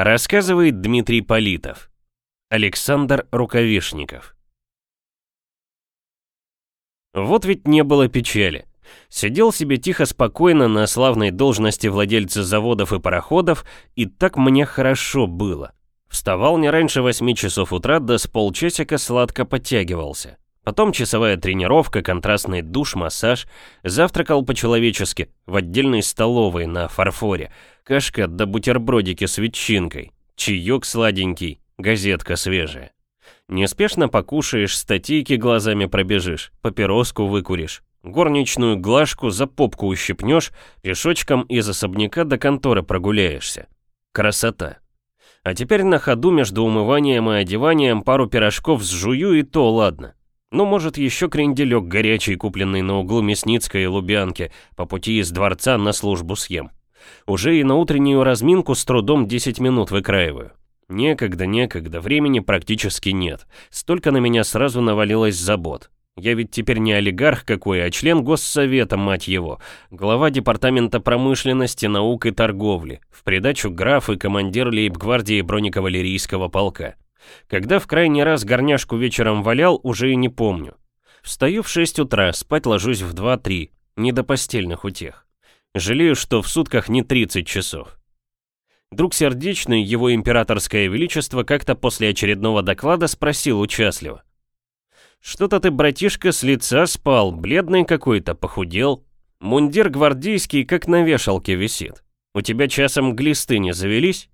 Рассказывает Дмитрий Политов. Александр Рукавишников. Вот ведь не было печали. Сидел себе тихо-спокойно на славной должности владельца заводов и пароходов, и так мне хорошо было. Вставал не раньше 8 часов утра, да с полчасика сладко подтягивался. Потом часовая тренировка, контрастный душ, массаж. Завтракал по-человечески, в отдельной столовой на фарфоре. Кашка да бутербродики с ветчинкой. Чаек сладенький, газетка свежая. Неспешно покушаешь, статейки глазами пробежишь, папироску выкуришь. Горничную глажку за попку ущипнешь, пешочком из особняка до конторы прогуляешься. Красота. А теперь на ходу между умыванием и одеванием пару пирожков сжую и то ладно. Ну, может, еще кренделек горячий, купленный на углу Мясницкой и Лубянки, по пути из дворца на службу съем. Уже и на утреннюю разминку с трудом 10 минут выкраиваю. Некогда, некогда, времени практически нет. Столько на меня сразу навалилось забот. Я ведь теперь не олигарх какой, а член госсовета, мать его. Глава департамента промышленности, наук и торговли. В придачу граф и командир лейб-гвардии бронекавалерийского полка. Когда в крайний раз горняшку вечером валял, уже и не помню. Встаю в 6 утра, спать ложусь в 2-3. Не до постельных утех. Жалею, что в сутках не 30 часов. Друг сердечный, его императорское величество, как-то после очередного доклада спросил участливо. «Что-то ты, братишка, с лица спал, бледный какой-то, похудел. Мундир гвардейский, как на вешалке висит. У тебя часом глисты не завелись?»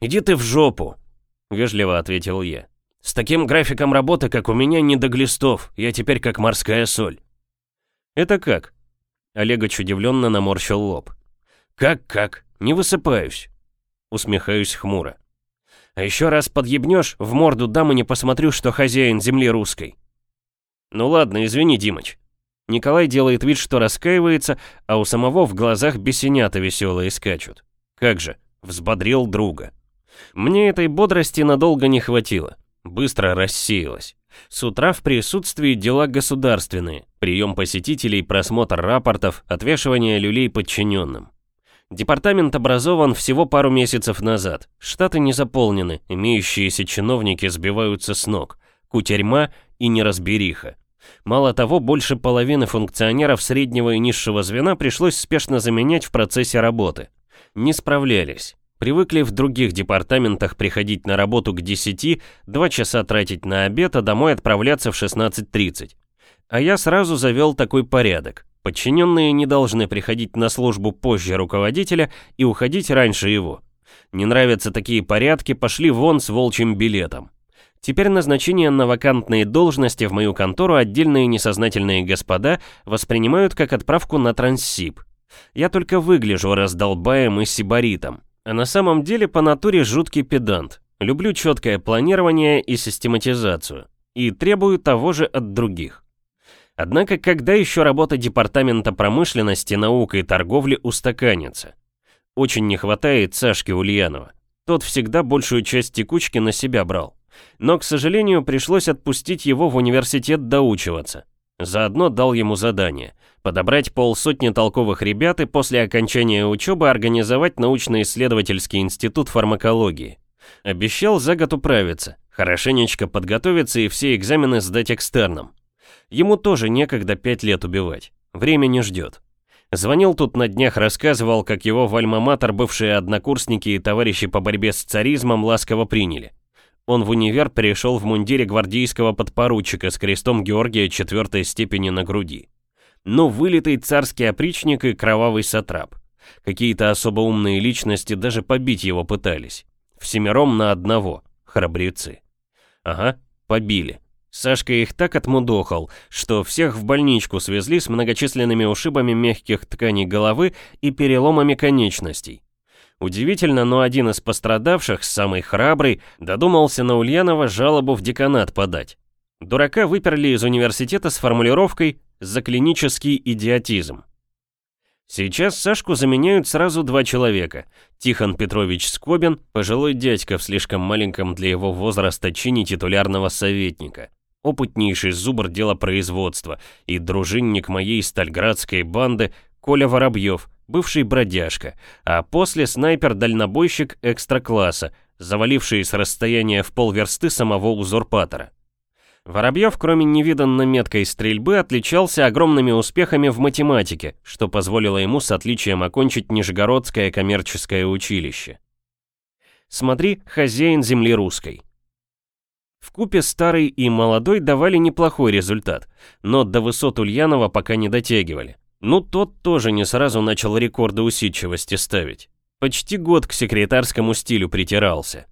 «Иди ты в жопу», — вежливо ответил я. «С таким графиком работы, как у меня, не до глистов, я теперь как морская соль». «Это как?» Олегович удивленно наморщил лоб. «Как-как? Не высыпаюсь». Усмехаюсь хмуро. А еще раз подъебнешь, в морду дам и не посмотрю, что хозяин земли русской. Ну ладно, извини, Димыч. Николай делает вид, что раскаивается, а у самого в глазах бесенята веселые скачут. Как же, взбодрил друга. Мне этой бодрости надолго не хватило. Быстро рассеялась. С утра в присутствии дела государственные, прием посетителей, просмотр рапортов, отвешивание люлей подчиненным. Департамент образован всего пару месяцев назад. Штаты не заполнены, имеющиеся чиновники сбиваются с ног. Кутерьма и неразбериха. Мало того, больше половины функционеров среднего и низшего звена пришлось спешно заменять в процессе работы. Не справлялись. Привыкли в других департаментах приходить на работу к 10, 2 часа тратить на обед, а домой отправляться в 16.30. А я сразу завел такой порядок. Подчиненные не должны приходить на службу позже руководителя и уходить раньше его. Не нравятся такие порядки, пошли вон с волчьим билетом. Теперь назначение на вакантные должности в мою контору отдельные несознательные господа воспринимают как отправку на транссиб. Я только выгляжу раздолбаем и сибаритом. А на самом деле по натуре жуткий педант. Люблю четкое планирование и систематизацию. И требую того же от других. Однако, когда еще работа Департамента промышленности, науки и торговли устаканится? Очень не хватает Сашки Ульянова. Тот всегда большую часть текучки на себя брал. Но, к сожалению, пришлось отпустить его в университет доучиваться. Заодно дал ему задание – подобрать полсотни толковых ребят и после окончания учебы организовать научно-исследовательский институт фармакологии. Обещал за год управиться, хорошенечко подготовиться и все экзамены сдать экстерном. Ему тоже некогда пять лет убивать. Время не ждет. Звонил тут на днях, рассказывал, как его в альма-матер бывшие однокурсники и товарищи по борьбе с царизмом ласково приняли. Он в универ перешел в мундире гвардейского подпоручика с крестом Георгия четвертой степени на груди. Но вылитый царский опричник и кровавый сатрап. Какие-то особо умные личности даже побить его пытались. Всемиром на одного. Храбрецы. Ага, побили. Сашка их так отмудохал, что всех в больничку свезли с многочисленными ушибами мягких тканей головы и переломами конечностей. Удивительно, но один из пострадавших, самый храбрый, додумался на Ульянова жалобу в деканат подать. Дурака выперли из университета с формулировкой «за клинический идиотизм». Сейчас Сашку заменяют сразу два человека. Тихон Петрович Скобин, пожилой дядька в слишком маленьком для его возраста чине титулярного советника – опытнейший зубр дела производства и дружинник моей стальградской банды Коля Воробьев, бывший бродяжка, а после снайпер-дальнобойщик экстра-класса, заваливший с расстояния в полверсты самого узурпатора. Воробьев, кроме невиданно меткой стрельбы, отличался огромными успехами в математике, что позволило ему с отличием окончить Нижегородское коммерческое училище. Смотри, хозяин земли русской. В купе старый и молодой давали неплохой результат, но до высот Ульянова пока не дотягивали. Ну, тот тоже не сразу начал рекорды усидчивости ставить. Почти год к секретарскому стилю притирался.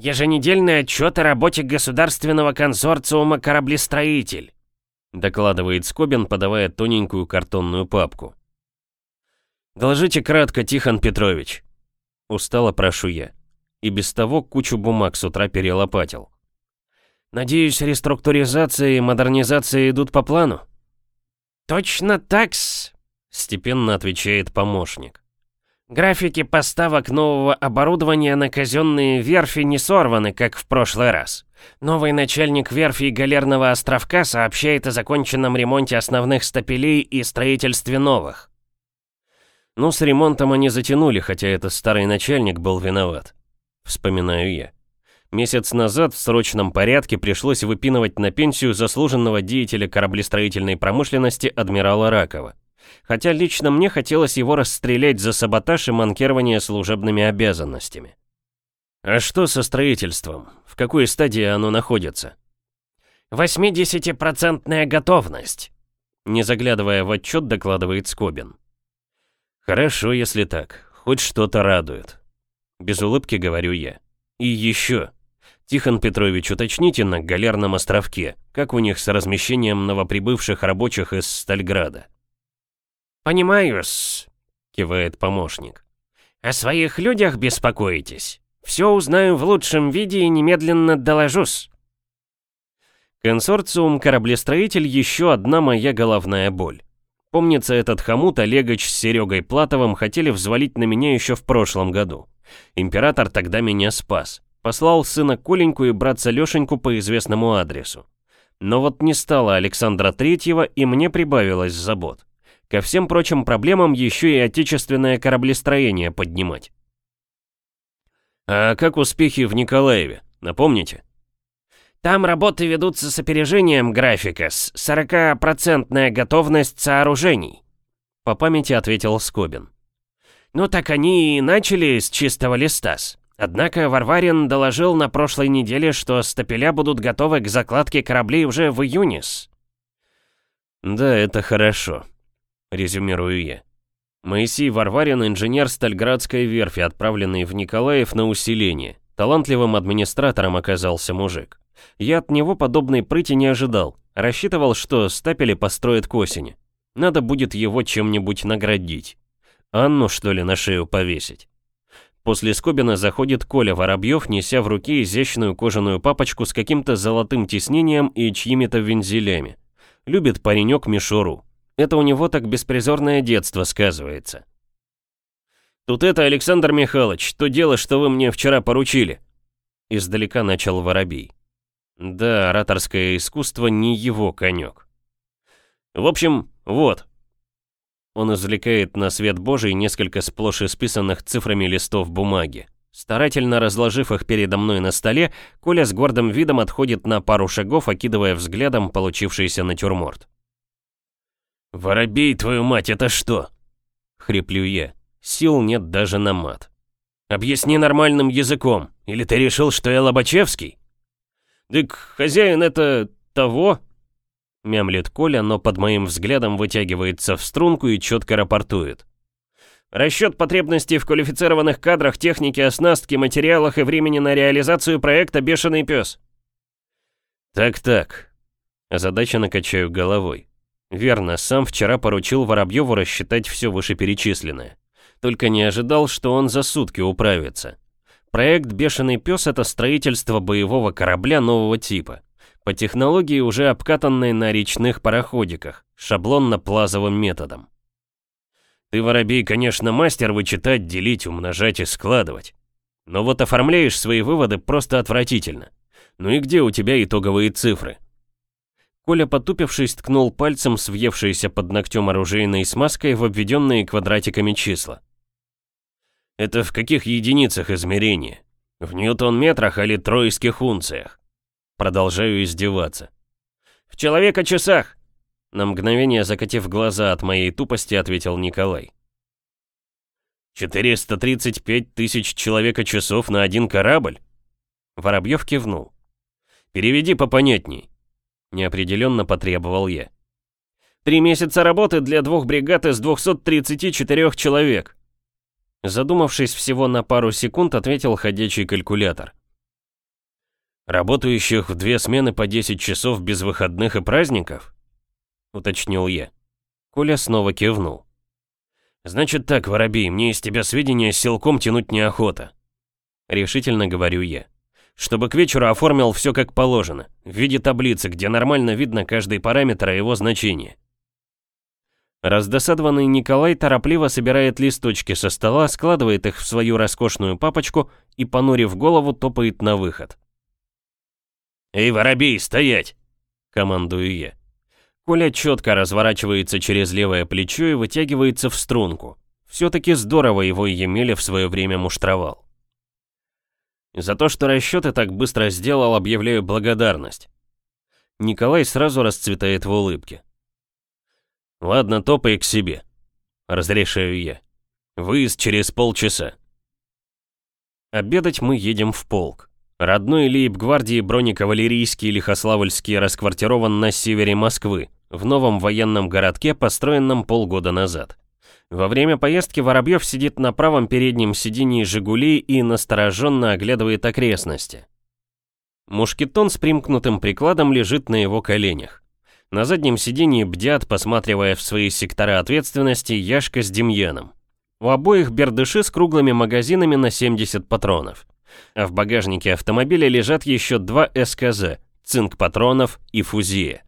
«Еженедельный отчет о работе государственного консорциума «Кораблестроитель», докладывает Скобин, подавая тоненькую картонную папку. «Доложите кратко, Тихон Петрович». Устало прошу я. И без того кучу бумаг с утра перелопатил. «Надеюсь, реструктуризация и модернизация идут по плану?» «Точно такс», — степенно отвечает помощник. Графики поставок нового оборудования на казенные верфи не сорваны, как в прошлый раз. Новый начальник верфи Галерного островка сообщает о законченном ремонте основных стапелей и строительстве новых. Ну, с ремонтом они затянули, хотя это старый начальник был виноват. Вспоминаю я. Месяц назад в срочном порядке пришлось выпинывать на пенсию заслуженного деятеля кораблестроительной промышленности адмирала Ракова хотя лично мне хотелось его расстрелять за саботаж и манкирование служебными обязанностями. А что со строительством? В какой стадии оно находится? «Восьмидесятипроцентная готовность», не заглядывая в отчет, докладывает Скобин. Хорошо, если так, хоть что-то радует. Без улыбки говорю я. И еще. Тихон Петрович, уточните на Галерном островке, как у них с размещением новоприбывших рабочих из Стальграда. «Понимаю-с», кивает помощник. «О своих людях беспокоитесь. Все узнаю в лучшем виде и немедленно доложусь». Консорциум «Кораблестроитель» еще одна моя головная боль. Помнится, этот хомут Олегович с Серегой Платовым хотели взвалить на меня еще в прошлом году. Император тогда меня спас. Послал сына Коленьку и братца Лешеньку по известному адресу. Но вот не стало Александра Третьего, и мне прибавилось забот. Ко всем прочим проблемам еще и отечественное кораблестроение поднимать. А как успехи в Николаеве? Напомните? Там работы ведутся с опережением графика, с 40% готовность сооружений. По памяти ответил Скобин. Ну так они и начали с чистого листа. Однако Варварин доложил на прошлой неделе, что стапеля будут готовы к закладке кораблей уже в июне. -с. Да, это хорошо резюмирую я. Моисей Варварин, инженер Стальградской верфи, отправленный в Николаев на усиление. Талантливым администратором оказался мужик. Я от него подобной прыти не ожидал. Рассчитывал, что стапели построят к осени. Надо будет его чем-нибудь наградить. Анну, что ли, на шею повесить? После Скобина заходит Коля Воробьев, неся в руке изящную кожаную папочку с каким-то золотым тиснением и чьими-то вензелями. Любит паренек мишуру. Это у него так беспризорное детство сказывается. «Тут это, Александр Михайлович, то дело, что вы мне вчера поручили», — издалека начал Воробей. Да, ораторское искусство не его конек. В общем, вот. Он извлекает на свет Божий несколько сплошь исписанных цифрами листов бумаги. Старательно разложив их передо мной на столе, Коля с гордым видом отходит на пару шагов, окидывая взглядом получившийся натюрморт. «Воробей, твою мать, это что?» Хриплю я. Сил нет даже на мат. «Объясни нормальным языком. Или ты решил, что я Лобачевский?» «Дык, хозяин это... того?» Мямлет Коля, но под моим взглядом вытягивается в струнку и четко рапортует. Расчет потребностей в квалифицированных кадрах, технике, оснастке, материалах и времени на реализацию проекта «Бешеный пес». Так-так. Озадаченно качаю головой. Верно, сам вчера поручил Воробьеву рассчитать все вышеперечисленное. Только не ожидал, что он за сутки управится. Проект «Бешеный пес» — это строительство боевого корабля нового типа. По технологии, уже обкатанной на речных пароходиках, шаблонно-плазовым методом. Ты, Воробей, конечно, мастер вычитать, делить, умножать и складывать. Но вот оформляешь свои выводы просто отвратительно. Ну и где у тебя итоговые цифры? Коля, потупившись, ткнул пальцем с въевшейся под ногтем оружейной смазкой в обведенные квадратиками числа. «Это в каких единицах измерения? В ньютон-метрах или тройских унциях?» Продолжаю издеваться. «В человека-часах!» На мгновение закатив глаза от моей тупости, ответил Николай. 435 тысяч человека-часов на один корабль? Воробьев кивнул. Переведи попонятней. Неопределенно потребовал я. Три месяца работы для двух бригад из 234 человек. Задумавшись всего на пару секунд, ответил ходячий калькулятор. «Работающих в две смены по 10 часов без выходных и праздников?» — уточнил я. Коля снова кивнул. «Значит так, Воробей, мне из тебя сведения силком тянуть неохота». Решительно говорю я. Чтобы к вечеру оформил все как положено, в виде таблицы, где нормально видно каждый параметр и его значение. Раздосадованный Николай торопливо собирает листочки со стола, складывает их в свою роскошную папочку и, понурив голову, топает на выход. «Эй, воробей, стоять!» — командую я. Коля четко разворачивается через левое плечо и вытягивается в струнку. Все-таки здорово его Емелев в свое время муштровал. За то, что расчеты так быстро сделал, объявляю благодарность. Николай сразу расцветает в улыбке. «Ладно, топай к себе», — разрешаю я. «Выезд через полчаса». Обедать мы едем в полк. Родной лейб-гвардии бронекавалерийский Лихославльский расквартирован на севере Москвы, в новом военном городке, построенном полгода назад. Во время поездки Воробьев сидит на правом переднем сидении «Жигули» и настороженно оглядывает окрестности. Мушкетон с примкнутым прикладом лежит на его коленях. На заднем сидении бдят, посматривая в свои сектора ответственности, Яшка с Демьяном. У обоих бердыши с круглыми магазинами на 70 патронов. А в багажнике автомобиля лежат еще два СКЗ, цинк патронов и фузия.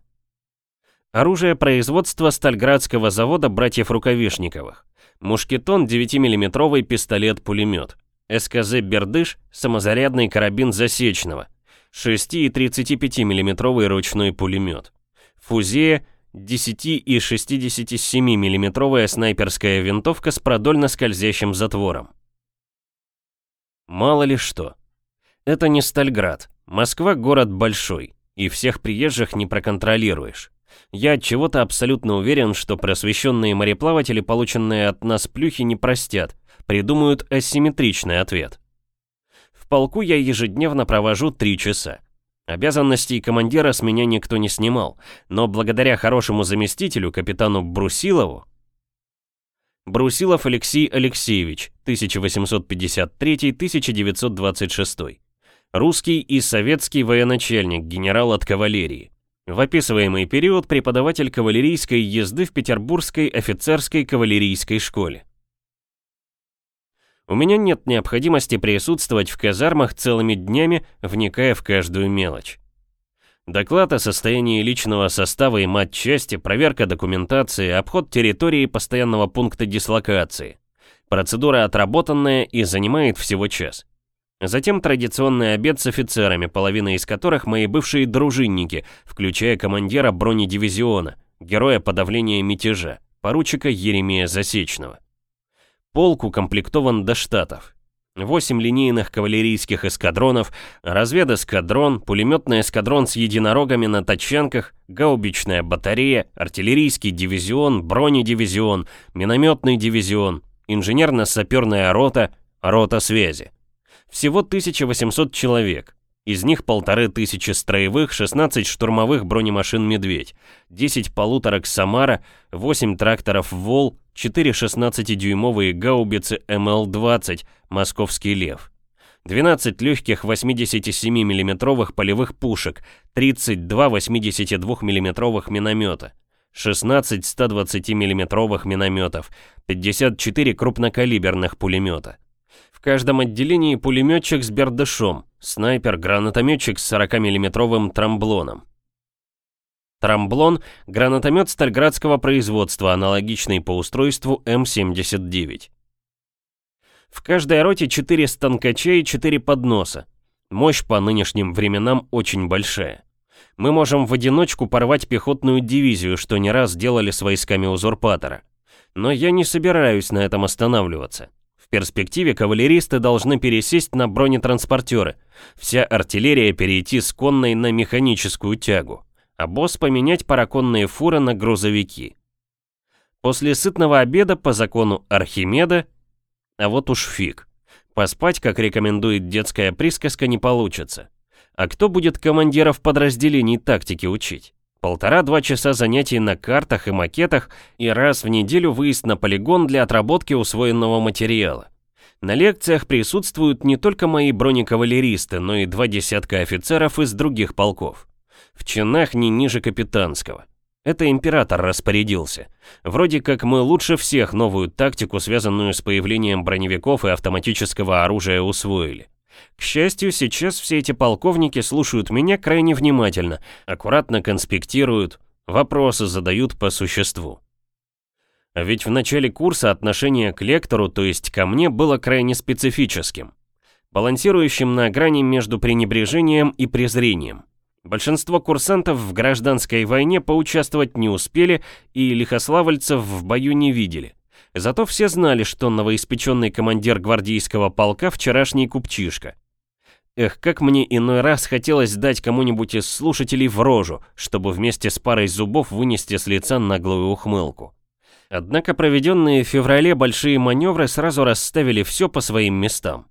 Оружие производства Стальградского завода братьев Рукавишниковых. Мушкетон 9-мм пистолет-пулемет. СКЗ «Бердыш» самозарядный карабин засечного. 6 и 35 мм ручной пулемет. Фузея 10 и 67 мм снайперская винтовка с продольно скользящим затвором. Мало ли что. Это не Стальград. Москва город большой, и всех приезжих не проконтролируешь. Я от чего-то абсолютно уверен, что просвещенные мореплаватели, полученные от нас плюхи, не простят, придумают асимметричный ответ. В полку я ежедневно провожу три часа. Обязанностей командира с меня никто не снимал, но благодаря хорошему заместителю, капитану Брусилову, Брусилов Алексей Алексеевич, 1853-1926. Русский и советский военачальник, генерал от кавалерии. В описываемый период преподаватель кавалерийской езды в Петербургской офицерской кавалерийской школе. У меня нет необходимости присутствовать в казармах целыми днями, вникая в каждую мелочь. Доклад о состоянии личного состава и матчасти, проверка документации, обход территории постоянного пункта дислокации. Процедура отработанная и занимает всего час. Затем традиционный обед с офицерами, половина из которых мои бывшие дружинники, включая командира бронедивизиона, героя подавления мятежа, поручика Еремея Засечного. Полк укомплектован до штатов. Восемь линейных кавалерийских эскадронов, разведэскадрон, пулеметный эскадрон с единорогами на тачанках, гаубичная батарея, артиллерийский дивизион, бронедивизион, минометный дивизион, инженерно-саперная рота, рота связи. Всего 1800 человек. Из них полторы тысячи строевых, 16 штурмовых бронемашин «Медведь», 10 полуторок «Самара», 8 тракторов «Вол», 4 16-дюймовые гаубицы МЛ-20 «Московский лев», 12 легких 87 миллиметровых полевых пушек, 32 82 миллиметровых миномета, 16 120 миллиметровых минометов, 54 крупнокалиберных пулемета. В каждом отделении пулеметчик с бердышом, снайпер, гранатометчик с 40-миллиметровым трамблоном. Трамблон – гранатомет стальградского производства, аналогичный по устройству М-79. В каждой роте 4 станкача и 4 подноса. Мощь по нынешним временам очень большая. Мы можем в одиночку порвать пехотную дивизию, что не раз делали с войсками узурпатора. Но я не собираюсь на этом останавливаться. Перспективе кавалеристы должны пересесть на бронетранспортеры, вся артиллерия перейти с конной на механическую тягу, а босс поменять параконные фуры на грузовики. После сытного обеда по закону Архимеда, а вот уж фиг, поспать, как рекомендует детская присказка, не получится. А кто будет командиров подразделений тактики учить? Полтора-два часа занятий на картах и макетах и раз в неделю выезд на полигон для отработки усвоенного материала. На лекциях присутствуют не только мои бронекавалеристы, но и два десятка офицеров из других полков. В чинах не ниже капитанского. Это император распорядился. Вроде как мы лучше всех новую тактику, связанную с появлением броневиков и автоматического оружия, усвоили. К счастью, сейчас все эти полковники слушают меня крайне внимательно, аккуратно конспектируют, вопросы задают по существу. А ведь в начале курса отношение к лектору, то есть ко мне, было крайне специфическим, балансирующим на грани между пренебрежением и презрением. Большинство курсантов в гражданской войне поучаствовать не успели и лихославльцев в бою не видели. Зато все знали, что новоиспеченный командир гвардейского полка вчерашний купчишка. Эх, как мне иной раз хотелось дать кому-нибудь из слушателей в рожу, чтобы вместе с парой зубов вынести с лица наглую ухмылку. Однако проведенные в феврале большие маневры сразу расставили все по своим местам.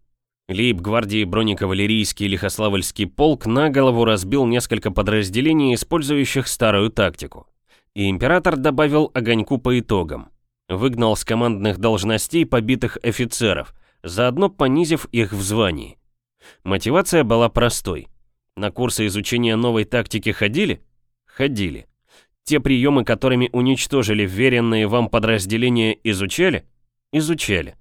Лейб-гвардии бронекавалерийский Лихославльский полк на голову разбил несколько подразделений, использующих старую тактику. И император добавил огоньку по итогам выгнал с командных должностей побитых офицеров, заодно понизив их в звании. Мотивация была простой. На курсы изучения новой тактики ходили? Ходили. Те приемы, которыми уничтожили веренные вам подразделения, изучали? Изучали.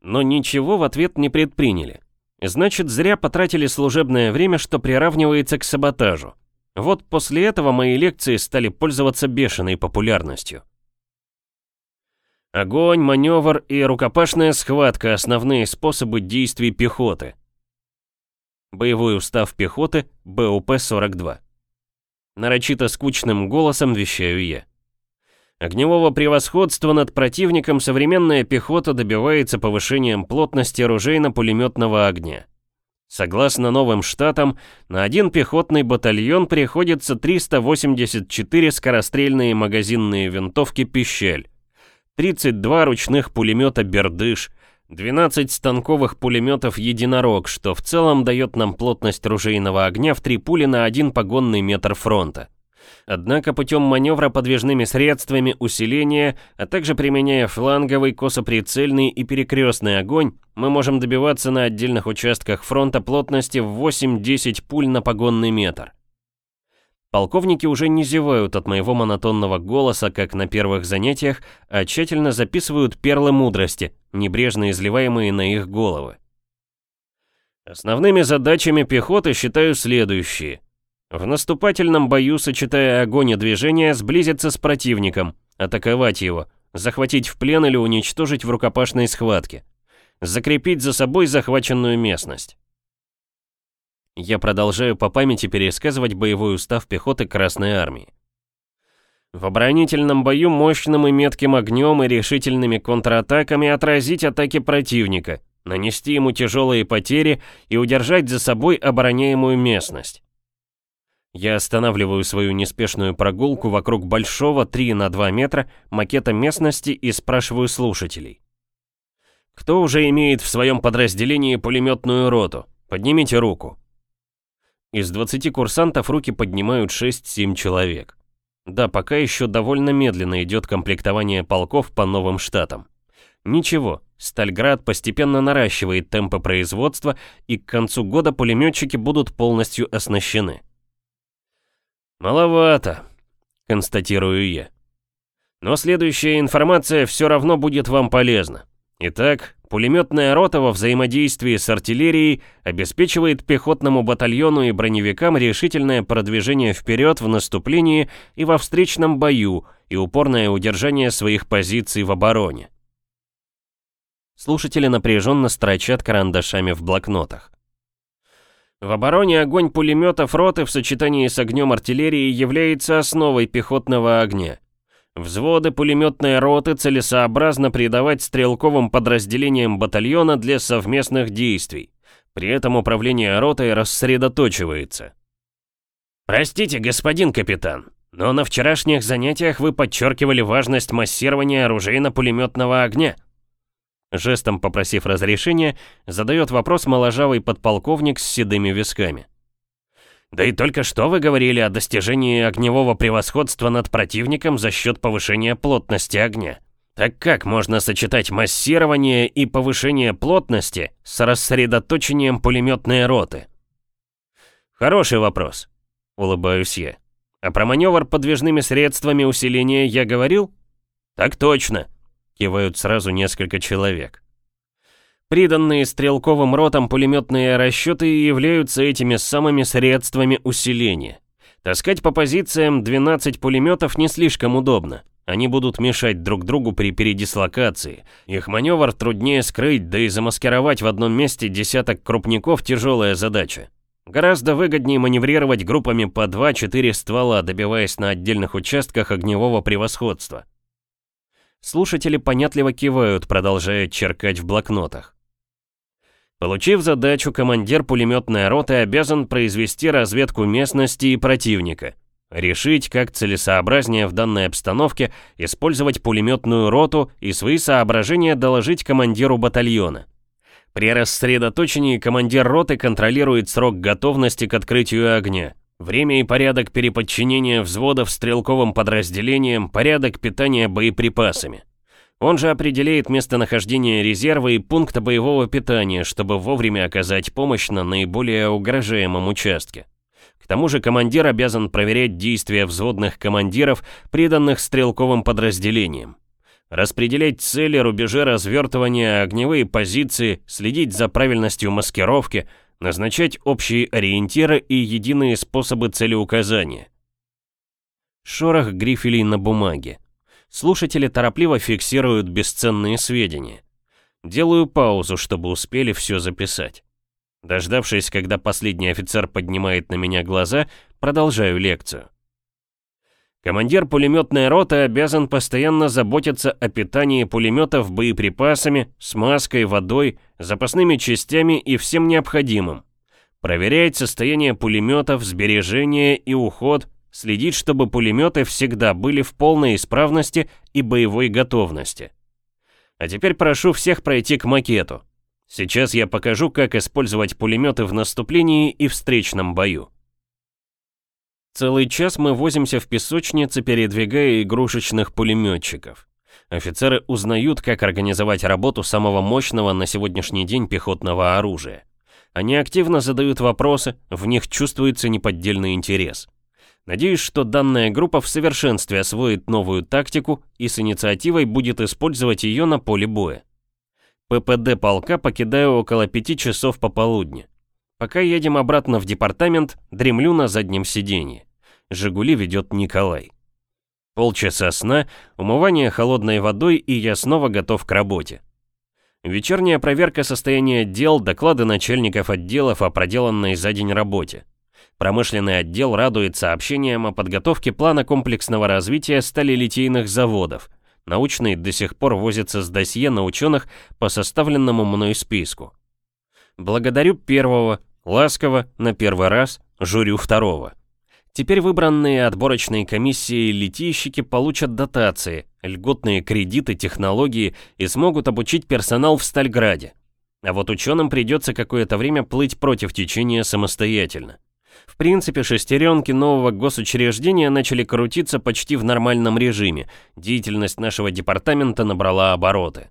Но ничего в ответ не предприняли. Значит, зря потратили служебное время, что приравнивается к саботажу. Вот после этого мои лекции стали пользоваться бешеной популярностью. Огонь, маневр и рукопашная схватка – основные способы действий пехоты. Боевой устав пехоты БУП-42. Нарочито скучным голосом вещаю я. Огневого превосходства над противником современная пехота добивается повышением плотности ружейно-пулеметного огня. Согласно новым штатам, на один пехотный батальон приходится 384 скорострельные магазинные винтовки «Пищаль», 32 ручных пулемета «Бердыш», 12 станковых пулеметов «Единорог», что в целом дает нам плотность ружейного огня в 3 пули на один погонный метр фронта. Однако путем маневра подвижными средствами усиления, а также применяя фланговый, косоприцельный и перекрестный огонь, мы можем добиваться на отдельных участках фронта плотности в 8-10 пуль на погонный метр. Полковники уже не зевают от моего монотонного голоса, как на первых занятиях, а тщательно записывают перлы мудрости, небрежно изливаемые на их головы. Основными задачами пехоты считаю следующие. В наступательном бою, сочетая огонь и движение, сблизиться с противником, атаковать его, захватить в плен или уничтожить в рукопашной схватке, закрепить за собой захваченную местность. Я продолжаю по памяти пересказывать боевой устав пехоты Красной Армии. В оборонительном бою мощным и метким огнем и решительными контратаками отразить атаки противника, нанести ему тяжелые потери и удержать за собой обороняемую местность. Я останавливаю свою неспешную прогулку вокруг большого 3 на 2 метра макета местности и спрашиваю слушателей. Кто уже имеет в своем подразделении пулеметную роту? Поднимите руку. Из 20 курсантов руки поднимают 6-7 человек. Да, пока еще довольно медленно идет комплектование полков по новым штатам. Ничего, Стальград постепенно наращивает темпы производства, и к концу года пулеметчики будут полностью оснащены. «Маловато», — констатирую я. «Но следующая информация все равно будет вам полезна. Итак, пулеметная рота во взаимодействии с артиллерией обеспечивает пехотному батальону и броневикам решительное продвижение вперед в наступлении и во встречном бою и упорное удержание своих позиций в обороне. Слушатели напряженно строчат карандашами в блокнотах. В обороне огонь пулеметов роты в сочетании с огнем артиллерии является основой пехотного огня. Взводы пулеметной роты целесообразно придавать стрелковым подразделениям батальона для совместных действий. При этом управление ротой рассредоточивается. «Простите, господин капитан, но на вчерашних занятиях вы подчеркивали важность массирования оружейно-пулеметного огня». Жестом попросив разрешения, задает вопрос моложавый подполковник с седыми висками. Да и только что вы говорили о достижении огневого превосходства над противником за счет повышения плотности огня. Так как можно сочетать массирование и повышение плотности с рассредоточением пулеметной роты? Хороший вопрос, улыбаюсь я. А про маневр подвижными средствами усиления я говорил? Так точно, кивают сразу несколько человек. Приданные стрелковым ротам пулеметные расчеты являются этими самыми средствами усиления. Таскать по позициям 12 пулеметов не слишком удобно. Они будут мешать друг другу при передислокации. Их маневр труднее скрыть, да и замаскировать в одном месте десяток крупников тяжелая задача. Гораздо выгоднее маневрировать группами по 2-4 ствола, добиваясь на отдельных участках огневого превосходства. Слушатели понятливо кивают, продолжая черкать в блокнотах. Получив задачу, командир пулеметной роты обязан произвести разведку местности и противника. Решить, как целесообразнее в данной обстановке использовать пулеметную роту и свои соображения доложить командиру батальона. При рассредоточении командир роты контролирует срок готовности к открытию огня, время и порядок переподчинения взводов стрелковым подразделениям, порядок питания боеприпасами. Он же определяет местонахождение резерва и пункта боевого питания, чтобы вовремя оказать помощь на наиболее угрожаемом участке. К тому же командир обязан проверять действия взводных командиров, приданных стрелковым подразделениям. Распределять цели, рубежи развертывания, огневые позиции, следить за правильностью маскировки, назначать общие ориентиры и единые способы целеуказания. Шорох грифелей на бумаге. Слушатели торопливо фиксируют бесценные сведения. Делаю паузу, чтобы успели все записать. Дождавшись, когда последний офицер поднимает на меня глаза, продолжаю лекцию. Командир пулеметной роты обязан постоянно заботиться о питании пулеметов боеприпасами, смазкой, водой, запасными частями и всем необходимым. Проверять состояние пулеметов, сбережение и уход, Следить, чтобы пулеметы всегда были в полной исправности и боевой готовности. А теперь прошу всех пройти к макету. Сейчас я покажу, как использовать пулеметы в наступлении и встречном бою. Целый час мы возимся в песочнице, передвигая игрушечных пулеметчиков. Офицеры узнают, как организовать работу самого мощного на сегодняшний день пехотного оружия. Они активно задают вопросы, в них чувствуется неподдельный интерес. Надеюсь, что данная группа в совершенстве освоит новую тактику и с инициативой будет использовать ее на поле боя. ППД полка покидаю около пяти часов пополудни. Пока едем обратно в департамент, дремлю на заднем сиденье. «Жигули» ведет Николай. Полчаса сна, умывание холодной водой, и я снова готов к работе. Вечерняя проверка состояния дел, доклады начальников отделов о проделанной за день работе. Промышленный отдел радует сообщением о подготовке плана комплексного развития сталелитейных заводов. Научный до сих пор возится с досье на ученых по составленному мной списку. Благодарю первого, ласково, на первый раз, журю второго. Теперь выбранные отборочной комиссией литейщики получат дотации, льготные кредиты, технологии и смогут обучить персонал в Стальграде. А вот ученым придется какое-то время плыть против течения самостоятельно. В принципе, шестеренки нового госучреждения начали крутиться почти в нормальном режиме. Деятельность нашего департамента набрала обороты.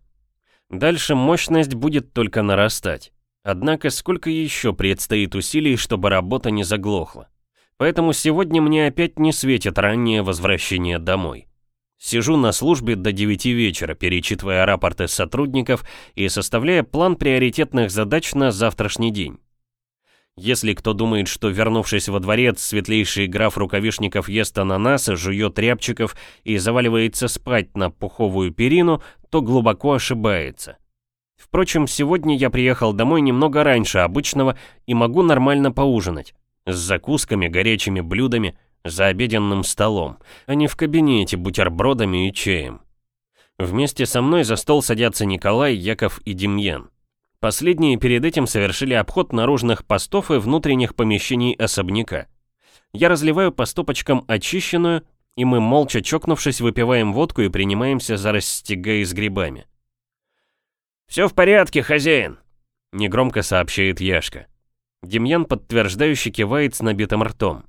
Дальше мощность будет только нарастать. Однако сколько еще предстоит усилий, чтобы работа не заглохла. Поэтому сегодня мне опять не светит раннее возвращение домой. Сижу на службе до 9 вечера, перечитывая рапорты сотрудников и составляя план приоритетных задач на завтрашний день. Если кто думает, что вернувшись во дворец, светлейший граф рукавишников ест ананасы, жует рябчиков и заваливается спать на пуховую перину, то глубоко ошибается. Впрочем, сегодня я приехал домой немного раньше обычного и могу нормально поужинать. С закусками, горячими блюдами, за обеденным столом, а не в кабинете бутербродами и чаем. Вместе со мной за стол садятся Николай, Яков и Демьян. Последние перед этим совершили обход наружных постов и внутренних помещений особняка. Я разливаю по стопочкам очищенную, и мы, молча чокнувшись, выпиваем водку и принимаемся за растягай с грибами. «Все в порядке, хозяин», — негромко сообщает Яшка. Демьян подтверждающе кивает с набитым ртом.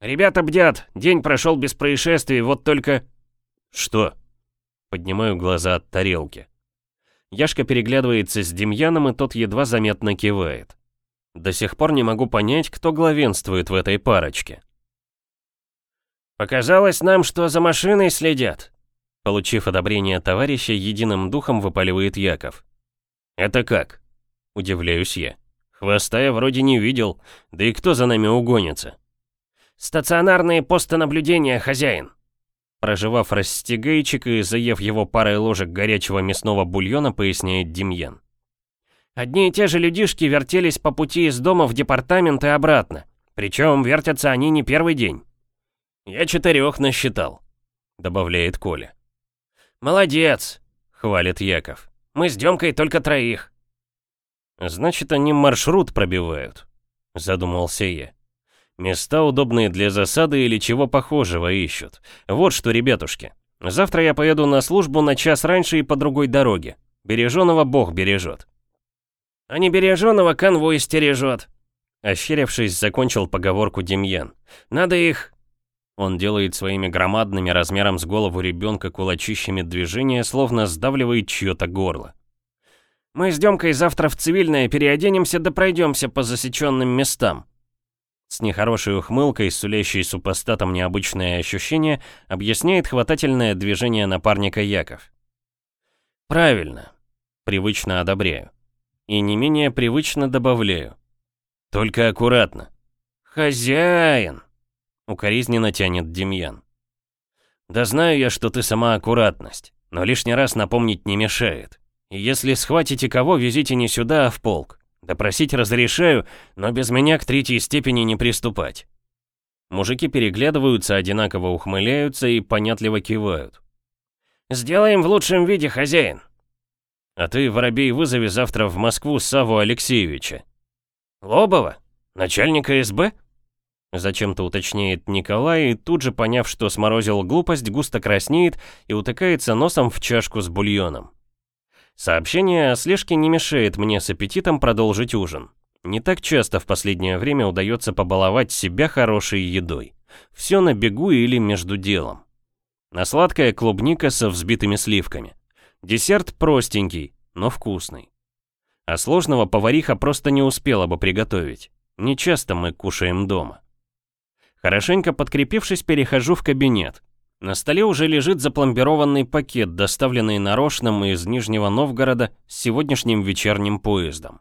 «Ребята бдят, день прошел без происшествий, вот только...» «Что?» Поднимаю глаза от тарелки. Яшка переглядывается с Демьяном, и тот едва заметно кивает. До сих пор не могу понять, кто главенствует в этой парочке. «Показалось нам, что за машиной следят», Получив одобрение товарища, единым духом выпаливает Яков. «Это как?» – удивляюсь я. «Хвоста я вроде не видел, да и кто за нами угонится?» «Стационарные посты наблюдения, хозяин!» Проживав растягайчик и заев его парой ложек горячего мясного бульона, поясняет Демьян. «Одни и те же людишки вертелись по пути из дома в департамент и обратно. Причем вертятся они не первый день». «Я четырех насчитал», — добавляет Коля. «Молодец!» — хвалит Яков. «Мы с Демкой только троих». «Значит, они маршрут пробивают», — задумался я. «Места удобные для засады или чего похожего ищут. Вот что, ребятушки, завтра я поеду на службу на час раньше и по другой дороге. Береженого Бог бережет». «А не береженого конвой стережет», — ощерившись, закончил поговорку Демьян. «Надо их он делает своими громадными размером с голову ребенка кулачищами движения, словно сдавливает чье-то горло. «Мы с Демкой завтра в цивильное переоденемся да пройдемся по засеченным местам». С нехорошей ухмылкой, сулящей супостатом необычное ощущение, объясняет хватательное движение напарника Яков. «Правильно. Привычно одобряю. И не менее привычно добавляю. Только аккуратно. Хозяин!» Укоризненно тянет Демьян. Да знаю я, что ты сама аккуратность, но лишний раз напомнить не мешает. И если схватите кого, везите не сюда, а в полк. Допросить разрешаю, но без меня к третьей степени не приступать. Мужики переглядываются, одинаково ухмыляются и понятливо кивают. «Сделаем в лучшем виде, хозяин!» «А ты, Воробей, вызови завтра в Москву Саву Алексеевича». «Лобова? Начальника СБ?» Зачем-то уточняет Николай и тут же, поняв, что сморозил глупость, густо краснеет и утыкается носом в чашку с бульоном. Сообщение о слежке не мешает мне с аппетитом продолжить ужин. Не так часто в последнее время удается побаловать себя хорошей едой. Все на бегу или между делом. На сладкая клубника со взбитыми сливками. Десерт простенький, но вкусный. А сложного повариха просто не успела бы приготовить. Не часто мы кушаем дома. Хорошенько подкрепившись, перехожу в кабинет. На столе уже лежит запломбированный пакет, доставленный нарочным из Нижнего Новгорода с сегодняшним вечерним поездом.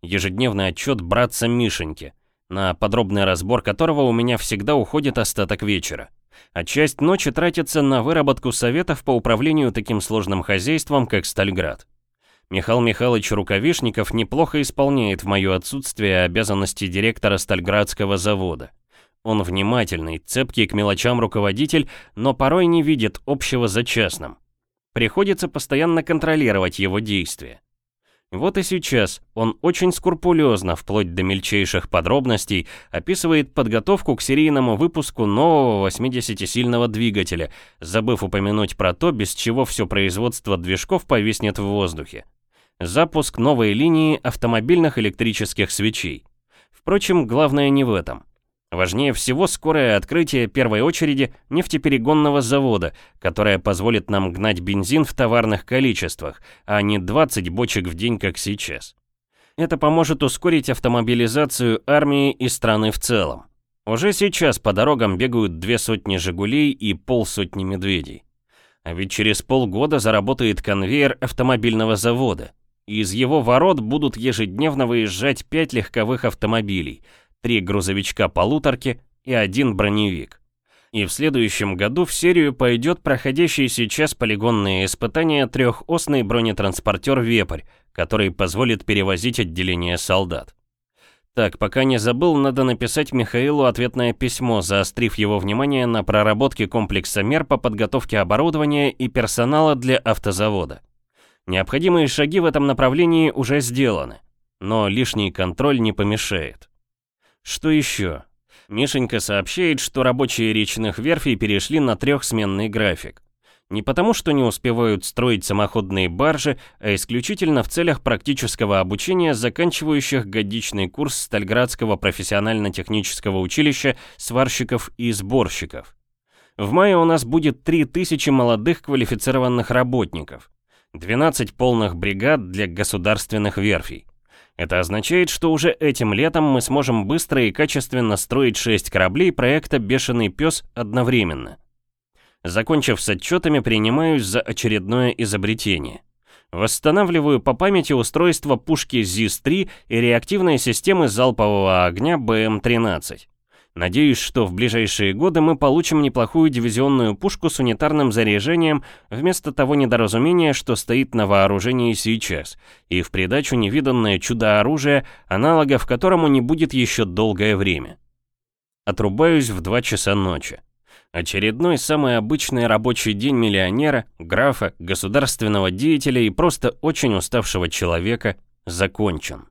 Ежедневный отчет братца Мишеньки, на подробный разбор которого у меня всегда уходит остаток вечера. А часть ночи тратится на выработку советов по управлению таким сложным хозяйством, как Стальград. Михаил Михайлович Рукавишников неплохо исполняет в мое отсутствие обязанности директора Стальградского завода. Он внимательный, цепкий к мелочам руководитель, но порой не видит общего за частным. Приходится постоянно контролировать его действия. Вот и сейчас он очень скрупулезно, вплоть до мельчайших подробностей, описывает подготовку к серийному выпуску нового 80-сильного двигателя, забыв упомянуть про то, без чего все производство движков повиснет в воздухе. Запуск новой линии автомобильных электрических свечей. Впрочем, главное не в этом. Важнее всего скорое открытие первой очереди нефтеперегонного завода, которое позволит нам гнать бензин в товарных количествах, а не 20 бочек в день, как сейчас. Это поможет ускорить автомобилизацию армии и страны в целом. Уже сейчас по дорогам бегают две сотни «Жигулей» и полсотни «Медведей». А ведь через полгода заработает конвейер автомобильного завода. И из его ворот будут ежедневно выезжать пять легковых автомобилей – три грузовичка-полуторки и один броневик. И в следующем году в серию пойдет проходящий сейчас полигонные испытания трехосный бронетранспортер «Вепрь», который позволит перевозить отделение солдат. Так, пока не забыл, надо написать Михаилу ответное письмо, заострив его внимание на проработке комплекса мер по подготовке оборудования и персонала для автозавода. Необходимые шаги в этом направлении уже сделаны, но лишний контроль не помешает. Что еще? Мишенька сообщает, что рабочие речных верфей перешли на трехсменный график. Не потому, что не успевают строить самоходные баржи, а исключительно в целях практического обучения заканчивающих годичный курс Стальградского профессионально-технического училища сварщиков и сборщиков. В мае у нас будет 3000 молодых квалифицированных работников, 12 полных бригад для государственных верфей. Это означает, что уже этим летом мы сможем быстро и качественно строить 6 кораблей проекта «Бешеный пес» одновременно. Закончив с отчетами, принимаюсь за очередное изобретение. Восстанавливаю по памяти устройство пушки ЗИС-3 и реактивной системы залпового огня БМ-13. Надеюсь, что в ближайшие годы мы получим неплохую дивизионную пушку с унитарным заряжением вместо того недоразумения, что стоит на вооружении сейчас, и в придачу невиданное чудо-оружие, аналогов которому не будет еще долгое время. Отрубаюсь в 2 часа ночи. Очередной самый обычный рабочий день миллионера, графа, государственного деятеля и просто очень уставшего человека закончен.